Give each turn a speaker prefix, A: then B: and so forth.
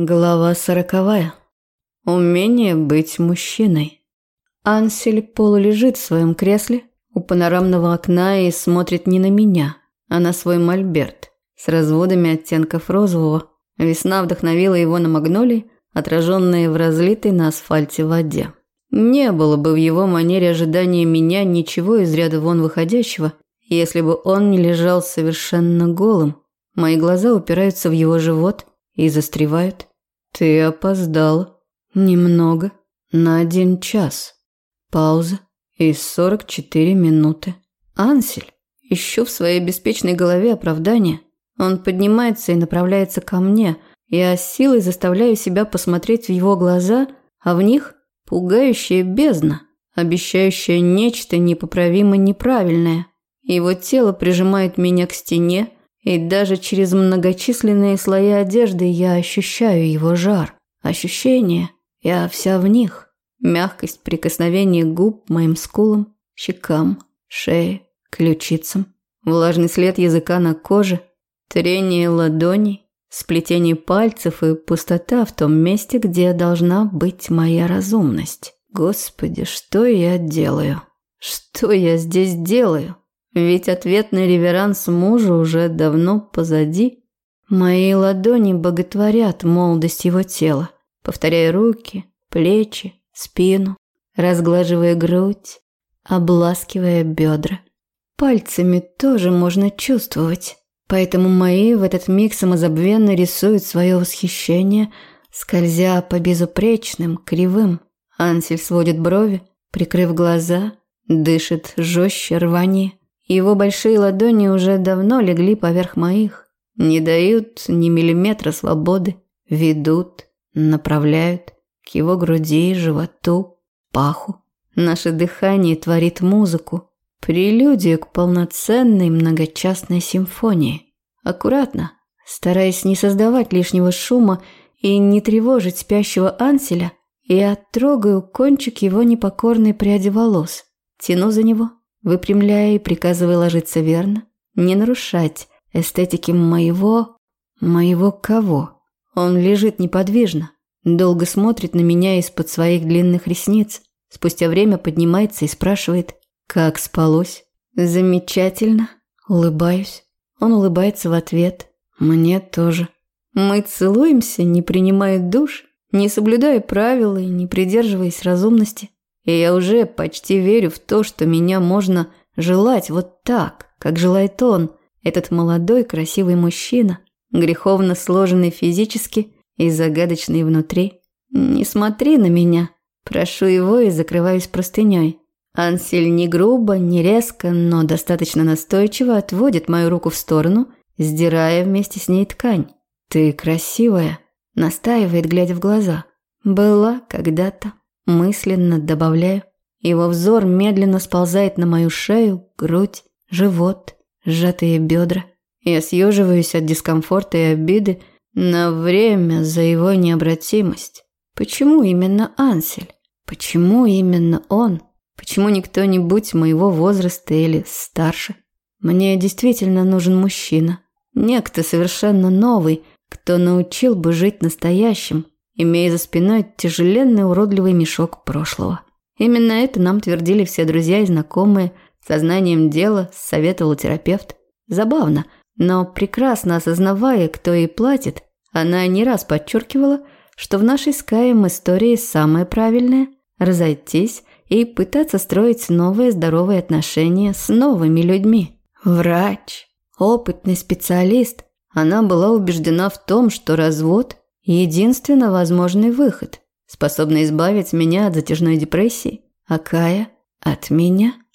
A: Глава сороковая. Умение быть мужчиной. Ансель полулежит в своем кресле у панорамного окна и смотрит не на меня, а на свой мольберт с разводами оттенков розового. Весна вдохновила его на магнолии, отраженные в разлитой на асфальте воде. Не было бы в его манере ожидания меня ничего из ряда вон выходящего, если бы он не лежал совершенно голым. Мои глаза упираются в его живот и застревают. Ты опоздал. Немного. На один час. Пауза. И сорок четыре минуты. Ансель. Ищу в своей беспечной голове оправдание. Он поднимается и направляется ко мне. Я силой заставляю себя посмотреть в его глаза, а в них пугающая бездна, обещающая нечто непоправимо неправильное. Его тело прижимает меня к стене, и даже через многочисленные слои одежды я ощущаю его жар. Ощущение, я вся в них. Мягкость прикосновения губ моим скулам, щекам, шее, ключицам. Влажный след языка на коже, трение ладоней, сплетение пальцев и пустота в том месте, где должна быть моя разумность. Господи, что я делаю? Что я здесь делаю? Ведь ответный реверанс мужу уже давно позади. Мои ладони боготворят молодость его тела, повторяя руки, плечи, спину, разглаживая грудь, обласкивая бедра. Пальцами тоже можно чувствовать, поэтому мои в этот миг самозабвенно рисуют свое восхищение, скользя по безупречным, кривым. Ансель сводит брови, прикрыв глаза, дышит жестче, рванее. Его большие ладони уже давно легли поверх моих, не дают ни миллиметра свободы, ведут, направляют к его груди, животу, паху. Наше дыхание творит музыку, прелюдию к полноценной многочастной симфонии. Аккуратно, стараясь не создавать лишнего шума и не тревожить спящего Анселя, я трогаю кончик его непокорной пряди волос, тяну за него – выпрямляя и приказывая ложиться верно, не нарушать эстетики моего... моего кого. Он лежит неподвижно, долго смотрит на меня из-под своих длинных ресниц, спустя время поднимается и спрашивает, как спалось. Замечательно. Улыбаюсь. Он улыбается в ответ. Мне тоже. Мы целуемся, не принимая душ, не соблюдая правил и не придерживаясь разумности. И я уже почти верю в то, что меня можно желать вот так, как желает он, этот молодой красивый мужчина, греховно сложенный физически и загадочный внутри. Не смотри на меня. Прошу его и закрываюсь простыней. Ансель не грубо, не резко, но достаточно настойчиво отводит мою руку в сторону, сдирая вместе с ней ткань. «Ты красивая», – настаивает, глядя в глаза. «Была когда-то». Мысленно добавляю. Его взор медленно сползает на мою шею, грудь, живот, сжатые бедра. Я съеживаюсь от дискомфорта и обиды на время за его необратимость. Почему именно Ансель? Почему именно он? Почему не кто-нибудь моего возраста или старше? Мне действительно нужен мужчина. Некто совершенно новый, кто научил бы жить настоящим, имея за спиной тяжеленный уродливый мешок прошлого. Именно это нам твердили все друзья и знакомые, сознанием дела советовал терапевт. Забавно, но прекрасно осознавая, кто ей платит, она не раз подчеркивала, что в нашей Скайем истории самое правильное – разойтись и пытаться строить новые здоровые отношения с новыми людьми. Врач, опытный специалист, она была убеждена в том, что развод Единственно возможный выход, способный избавить меня от затяжной депрессии, а Кая – от меня –